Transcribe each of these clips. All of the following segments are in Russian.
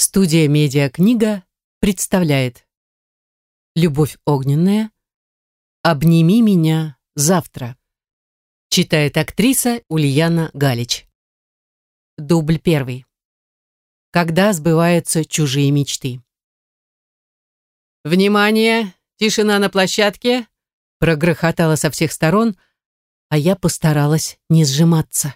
Студия «Медиакнига» представляет «Любовь огненная. Обними меня завтра». Читает актриса Ульяна Галич. Дубль первый. Когда сбываются чужие мечты. «Внимание! Тишина на площадке!» прогрохотала со всех сторон, а я постаралась не сжиматься.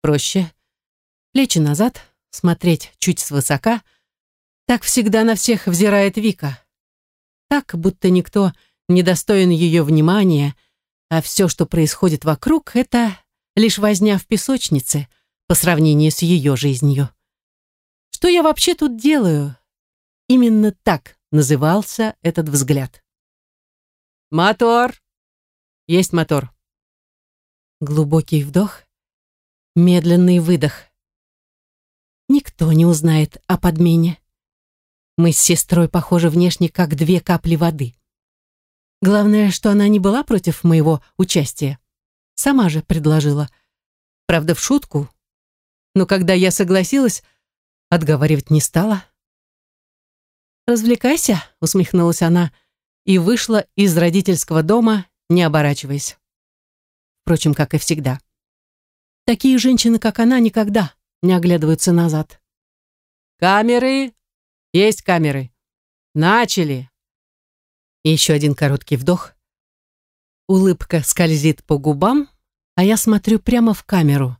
Проще. Плечи назад, смотреть чуть свысока. Так всегда на всех взирает Вика. Так, будто никто не достоин ее внимания, а все, что происходит вокруг, это лишь возня в песочнице по сравнению с ее жизнью. Что я вообще тут делаю? Именно так назывался этот взгляд. «Мотор!» «Есть мотор». Глубокий вдох, медленный выдох. Никто не узнает о подмене. Мы с сестрой похожи внешне, как две капли воды. Главное, что она не была против моего участия. Сама же предложила. Правда, в шутку. Но когда я согласилась, отговаривать не стала. «Развлекайся», — усмехнулась она и вышла из родительского дома, не оборачиваясь. Впрочем, как и всегда. Такие женщины, как она, никогда не оглядываются назад. «Камеры! Есть камеры! Начали!» Еще один короткий вдох. Улыбка скользит по губам, а я смотрю прямо в камеру.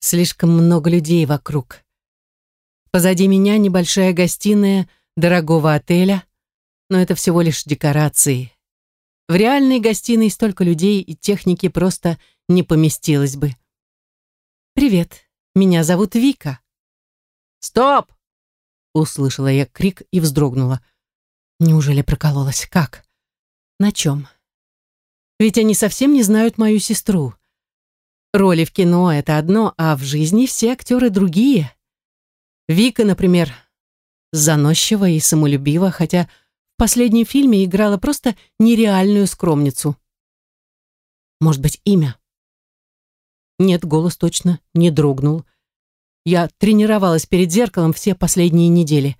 Слишком много людей вокруг. Позади меня небольшая гостиная дорогого отеля, но это всего лишь декорации. В реальной гостиной столько людей и техники просто не поместилось бы. «Привет», меня зовут Вика». «Стоп!» Услышала я крик и вздрогнула. Неужели прокололась? Как? На чем? Ведь они совсем не знают мою сестру. Роли в кино — это одно, а в жизни все актеры другие. Вика, например, заносчива и самолюбива, хотя в последнем фильме играла просто нереальную скромницу. Может быть, имя? Нет, голос точно не дрогнул. Я тренировалась перед зеркалом все последние недели.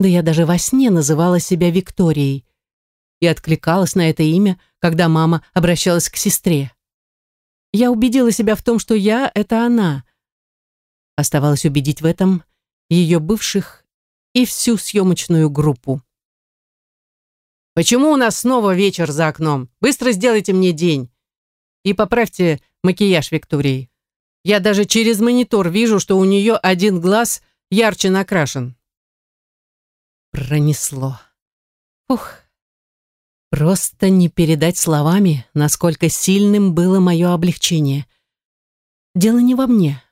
Да я даже во сне называла себя Викторией. И откликалась на это имя, когда мама обращалась к сестре. Я убедила себя в том, что я — это она. Оставалось убедить в этом ее бывших и всю съемочную группу. «Почему у нас снова вечер за окном? Быстро сделайте мне день. И поправьте макияж Виктории. Я даже через монитор вижу, что у нее один глаз ярче накрашен. Пронесло. Ух. Просто не передать словами, насколько сильным было мое облегчение. Дело не во мне.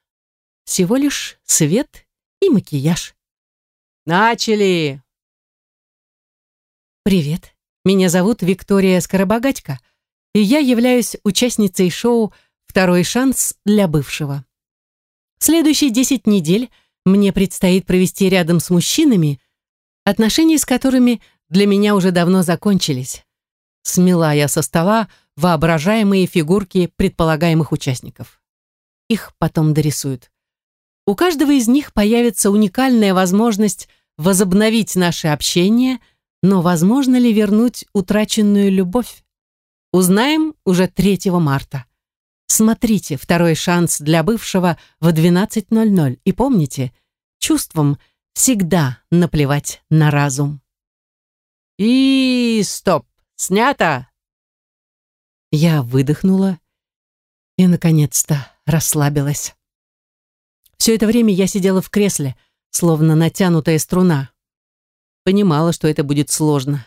Всего лишь свет и макияж. Начали! Привет. Меня зовут Виктория Скоробогатько и я являюсь участницей шоу «Второй шанс для бывшего». Следующие 10 недель мне предстоит провести рядом с мужчинами, отношения с которыми для меня уже давно закончились. Смела я со стола воображаемые фигурки предполагаемых участников. Их потом дорисуют. У каждого из них появится уникальная возможность возобновить наше общение, но возможно ли вернуть утраченную любовь? Узнаем уже 3 марта. Смотрите «Второй шанс для бывшего» в 12.00 и помните, чувством всегда наплевать на разум. И стоп! Снято! Я выдохнула и, наконец-то, расслабилась. Все это время я сидела в кресле, словно натянутая струна. Понимала, что это будет сложно.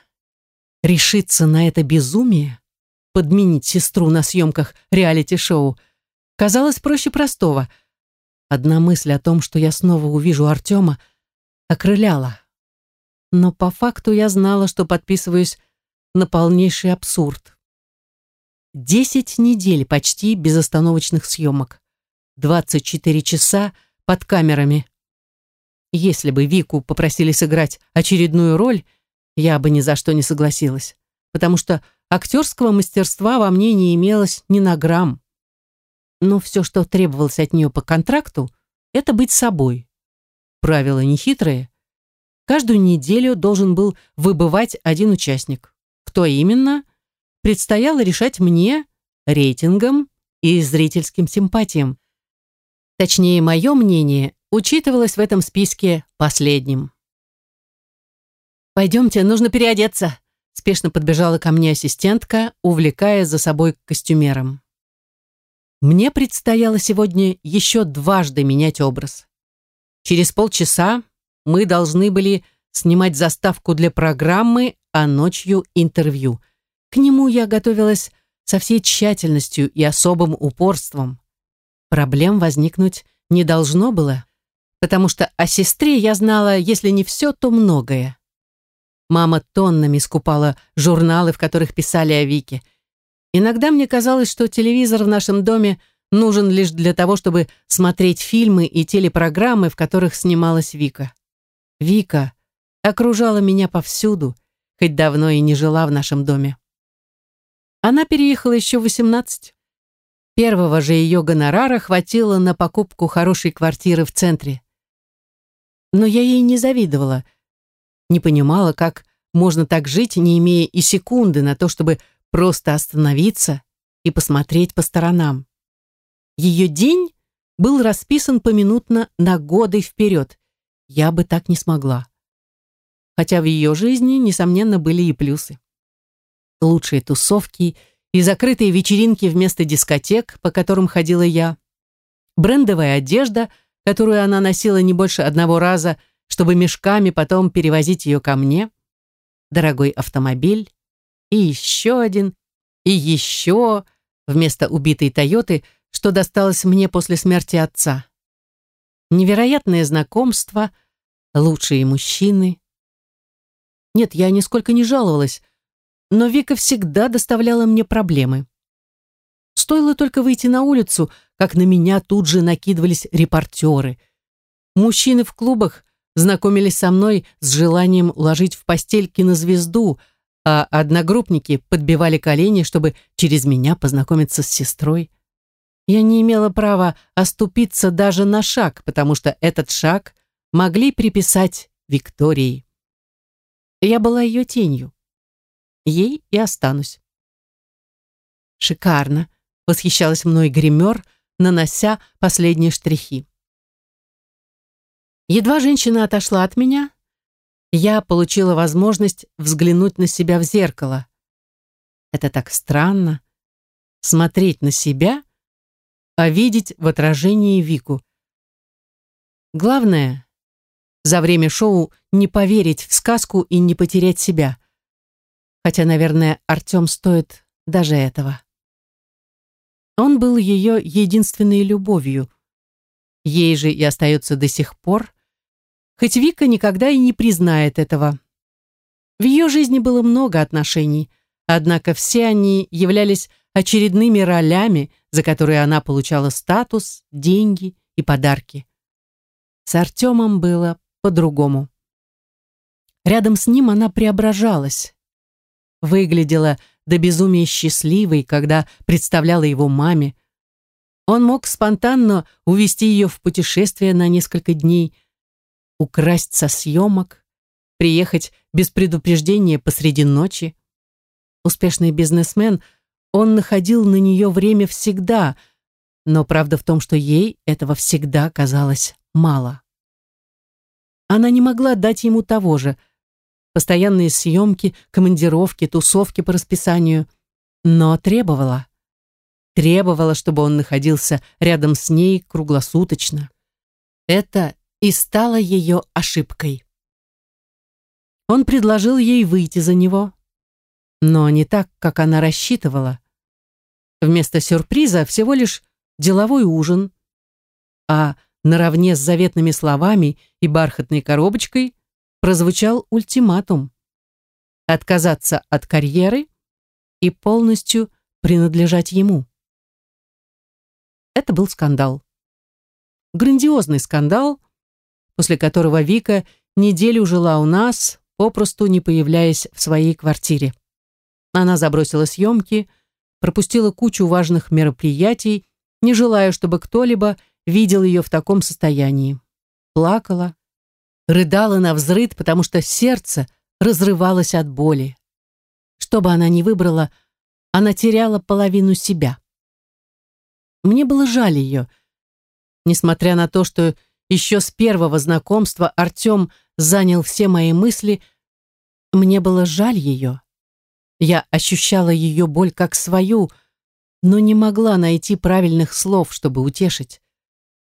Решиться на это безумие подменить сестру на съемках реалити-шоу, казалось проще простого. Одна мысль о том, что я снова увижу Артема, окрыляла. Но по факту я знала, что подписываюсь на полнейший абсурд. Десять недель почти безостановочных съемок. 24 часа под камерами. Если бы Вику попросили сыграть очередную роль, я бы ни за что не согласилась, потому что Актерского мастерства во мне не имелось ни на грамм. Но все, что требовалось от нее по контракту, это быть собой. правила нехитрые. Каждую неделю должен был выбывать один участник. Кто именно? Предстояло решать мне, рейтингом и зрительским симпатиям. Точнее, мое мнение учитывалось в этом списке последним. «Пойдемте, нужно переодеться», — спешно подбежала ко мне ассистентка, увлекая за собой костюмером. Мне предстояло сегодня еще дважды менять образ. Через полчаса мы должны были снимать заставку для программы, а ночью интервью. К нему я готовилась со всей тщательностью и особым упорством. Проблем возникнуть не должно было, потому что о сестре я знала, если не все, то многое. Мама тоннами скупала журналы, в которых писали о Вике. Иногда мне казалось, что телевизор в нашем доме нужен лишь для того, чтобы смотреть фильмы и телепрограммы, в которых снималась Вика. Вика окружала меня повсюду, хоть давно и не жила в нашем доме. Она переехала еще в 18. Первого же ее гонорара хватило на покупку хорошей квартиры в центре. Но я ей не завидовала, не понимала, как можно так жить, не имея и секунды на то, чтобы просто остановиться и посмотреть по сторонам. Ее день был расписан поминутно на годы вперед. Я бы так не смогла. Хотя в ее жизни, несомненно, были и плюсы. Лучшие тусовки и закрытые вечеринки вместо дискотек, по которым ходила я. Брендовая одежда, которую она носила не больше одного раза, чтобы мешками потом перевозить ее ко мне. Дорогой автомобиль. И еще один. И еще вместо убитой Тойоты – что досталось мне после смерти отца. Невероятное знакомство, лучшие мужчины. Нет, я нисколько не жаловалась, но Вика всегда доставляла мне проблемы. Стоило только выйти на улицу, как на меня тут же накидывались репортеры. Мужчины в клубах знакомились со мной с желанием уложить в постель кинозвезду, а одногруппники подбивали колени, чтобы через меня познакомиться с сестрой. Я не имела права оступиться даже на шаг, потому что этот шаг могли приписать Виктории. Я была ее тенью. Ей и останусь. Шикарно, восхищалась мной гример, нанося последние штрихи. Едва женщина отошла от меня, я получила возможность взглянуть на себя в зеркало. Это так странно. Смотреть на себя а видеть в отражении Вику. Главное, за время шоу не поверить в сказку и не потерять себя. Хотя, наверное, Артем стоит даже этого. Он был ее единственной любовью. Ей же и остается до сих пор, хоть Вика никогда и не признает этого. В ее жизни было много отношений, однако все они являлись очередными ролями, за которые она получала статус, деньги и подарки. С Артемом было по-другому. Рядом с ним она преображалась. Выглядела до безумия счастливой, когда представляла его маме. Он мог спонтанно увести ее в путешествие на несколько дней, украсть со съемок, приехать без предупреждения посреди ночи. Успешный бизнесмен – он находил на нее время всегда, но правда в том, что ей этого всегда казалось мало. Она не могла дать ему того же. Постоянные съемки, командировки, тусовки по расписанию. Но требовала. Требовала, чтобы он находился рядом с ней круглосуточно. Это и стало ее ошибкой. Он предложил ей выйти за него, но не так, как она рассчитывала. Вместо сюрприза всего лишь деловой ужин, а наравне с заветными словами и бархатной коробочкой прозвучал ультиматум отказаться от карьеры и полностью принадлежать ему. Это был скандал. Грандиозный скандал, после которого Вика неделю жила у нас, попросту не появляясь в своей квартире. Она забросила съемки, пропустила кучу важных мероприятий, не желая, чтобы кто-либо видел ее в таком состоянии. Плакала, рыдала на взрыд, потому что сердце разрывалось от боли. Что бы она ни выбрала, она теряла половину себя. Мне было жаль ее. Несмотря на то, что еще с первого знакомства Артем занял все мои мысли, мне было жаль ее. Я ощущала ее боль как свою, но не могла найти правильных слов, чтобы утешить.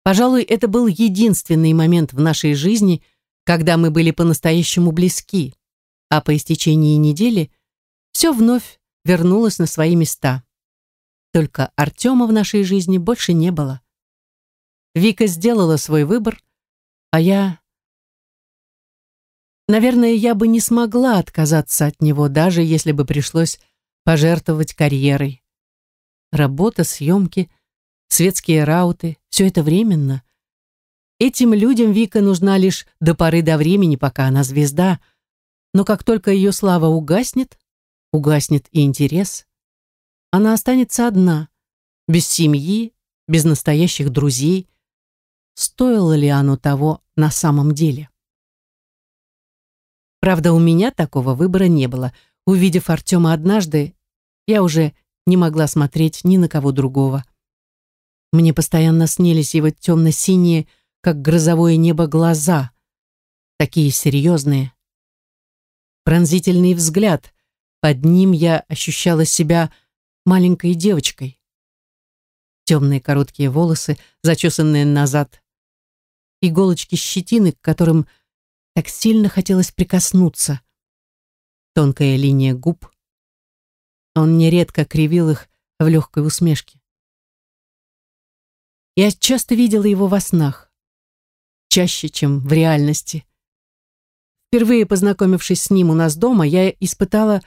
Пожалуй, это был единственный момент в нашей жизни, когда мы были по-настоящему близки, а по истечении недели все вновь вернулось на свои места. Только Артема в нашей жизни больше не было. Вика сделала свой выбор, а я... Наверное, я бы не смогла отказаться от него, даже если бы пришлось пожертвовать карьерой. Работа, съемки, светские рауты — все это временно. Этим людям Вика нужна лишь до поры до времени, пока она звезда, но как только ее слава угаснет, угаснет и интерес, она останется одна, без семьи, без настоящих друзей. Стоило ли оно того на самом деле? Правда, у меня такого выбора не было. Увидев Артема однажды, я уже не могла смотреть ни на кого другого. Мне постоянно снились его темно-синие, как грозовое небо, глаза, такие серьезные. Пронзительный взгляд, под ним я ощущала себя маленькой девочкой. Темные короткие волосы, зачесанные назад. Иголочки щетины, к которым так сильно хотелось прикоснуться. Тонкая линия губ. Он нередко кривил их в легкой усмешке. Я часто видела его во снах. Чаще, чем в реальности. Впервые познакомившись с ним у нас дома, я испытала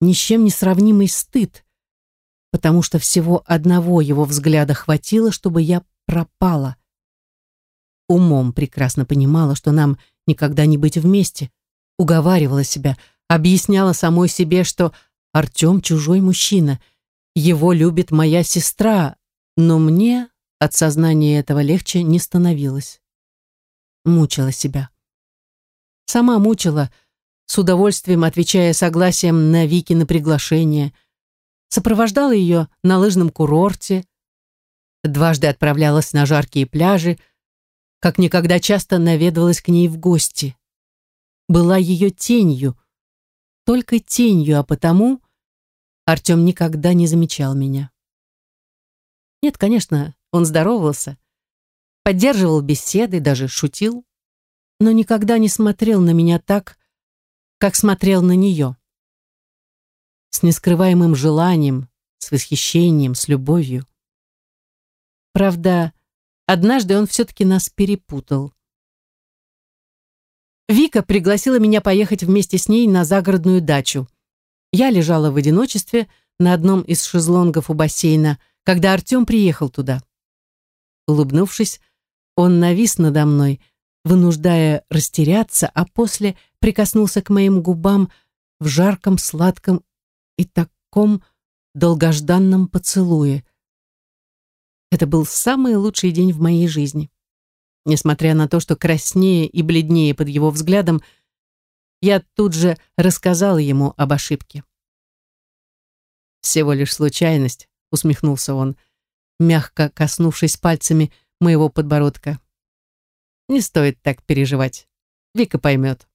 ни с чем не сравнимый стыд, потому что всего одного его взгляда хватило, чтобы я пропала. Умом прекрасно понимала, что нам никогда не быть вместе, уговаривала себя, объясняла самой себе, что Артем чужой мужчина, его любит моя сестра, но мне от сознания этого легче не становилось. Мучила себя. Сама мучила, с удовольствием отвечая согласием на Вики на приглашение – сопровождала ее на лыжном курорте, дважды отправлялась на жаркие пляжи, как никогда часто наведывалась к ней в гости. Была ее тенью, только тенью, а потому Артем никогда не замечал меня. Нет, конечно, он здоровался, поддерживал беседы, даже шутил, но никогда не смотрел на меня так, как смотрел на нее с нескрываемым желанием, с восхищением, с любовью. Правда, однажды он все-таки нас перепутал. Вика пригласила меня поехать вместе с ней на загородную дачу. Я лежала в одиночестве на одном из шезлонгов у бассейна, когда Артем приехал туда. Улыбнувшись, он навис надо мной, вынуждая растеряться, а после прикоснулся к моим губам в жарком, сладком и таком долгожданном поцелуе. Это был самый лучший день в моей жизни. Несмотря на то, что краснее и бледнее под его взглядом, я тут же рассказала ему об ошибке. «Всего лишь случайность», — усмехнулся он, мягко коснувшись пальцами моего подбородка. «Не стоит так переживать. Вика поймет».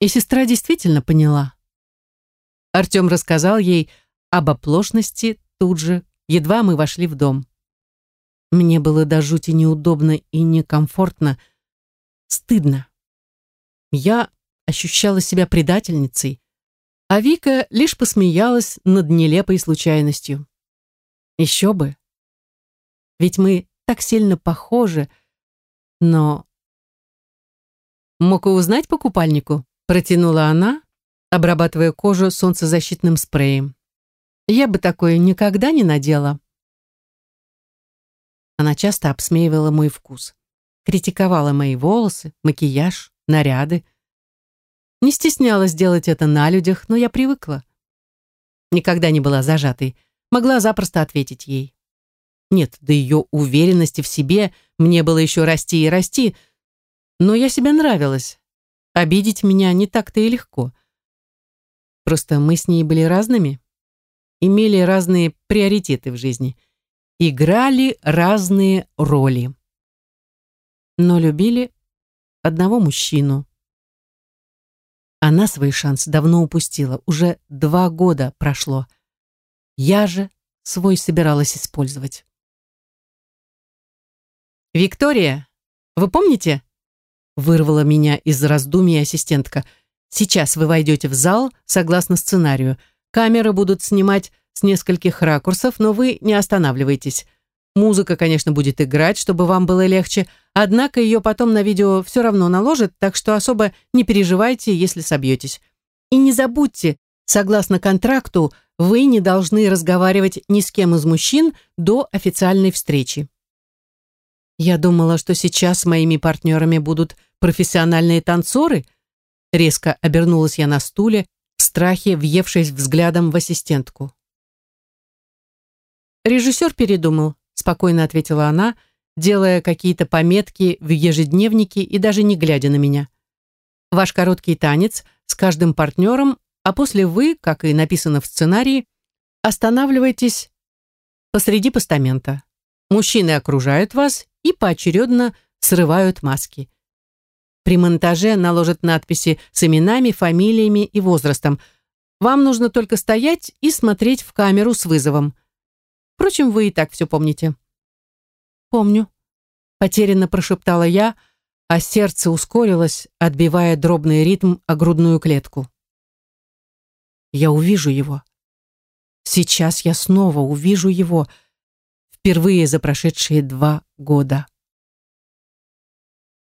И сестра действительно поняла. Артем рассказал ей об оплошности тут же, едва мы вошли в дом. Мне было до жути неудобно и некомфортно, стыдно. Я ощущала себя предательницей, а Вика лишь посмеялась над нелепой случайностью. Еще бы. Ведь мы так сильно похожи, но... «Мог узнать по купальнику?» Протянула она, обрабатывая кожу солнцезащитным спреем. Я бы такое никогда не надела. Она часто обсмеивала мой вкус, критиковала мои волосы, макияж, наряды. Не стеснялась делать это на людях, но я привыкла. Никогда не была зажатой, могла запросто ответить ей. Нет, до ее уверенности в себе мне было еще расти и расти, Но я себе нравилась. Обидеть меня не так-то и легко. Просто мы с ней были разными, имели разные приоритеты в жизни, играли разные роли. Но любили одного мужчину. Она свой шанс давно упустила, уже два года прошло. Я же свой собиралась использовать. «Виктория, вы помните?» Вырвала меня из раздумий ассистентка. «Сейчас вы войдете в зал согласно сценарию. Камеры будут снимать с нескольких ракурсов, но вы не останавливайтесь. Музыка, конечно, будет играть, чтобы вам было легче, однако ее потом на видео все равно наложат, так что особо не переживайте, если собьетесь. И не забудьте, согласно контракту, вы не должны разговаривать ни с кем из мужчин до официальной встречи. Я думала, что сейчас моими партнерами будут профессиональные танцоры. Резко обернулась я на стуле, страхе въевшись взглядом в ассистентку. Режиссер передумал спокойно ответила она, делая какие-то пометки в ежедневнике и даже не глядя на меня. Ваш короткий танец с каждым партнером, а после вы, как и написано в сценарии, останавливаетесь посреди постамента. Мужчины окружают вас и поочередно срывают маски. При монтаже наложат надписи с именами, фамилиями и возрастом. Вам нужно только стоять и смотреть в камеру с вызовом. Впрочем, вы и так все помните. Помню. Потерянно прошептала я, а сердце ускорилось, отбивая дробный ритм о грудную клетку. Я увижу его. Сейчас я снова увижу его, впервые за прошедшие два года.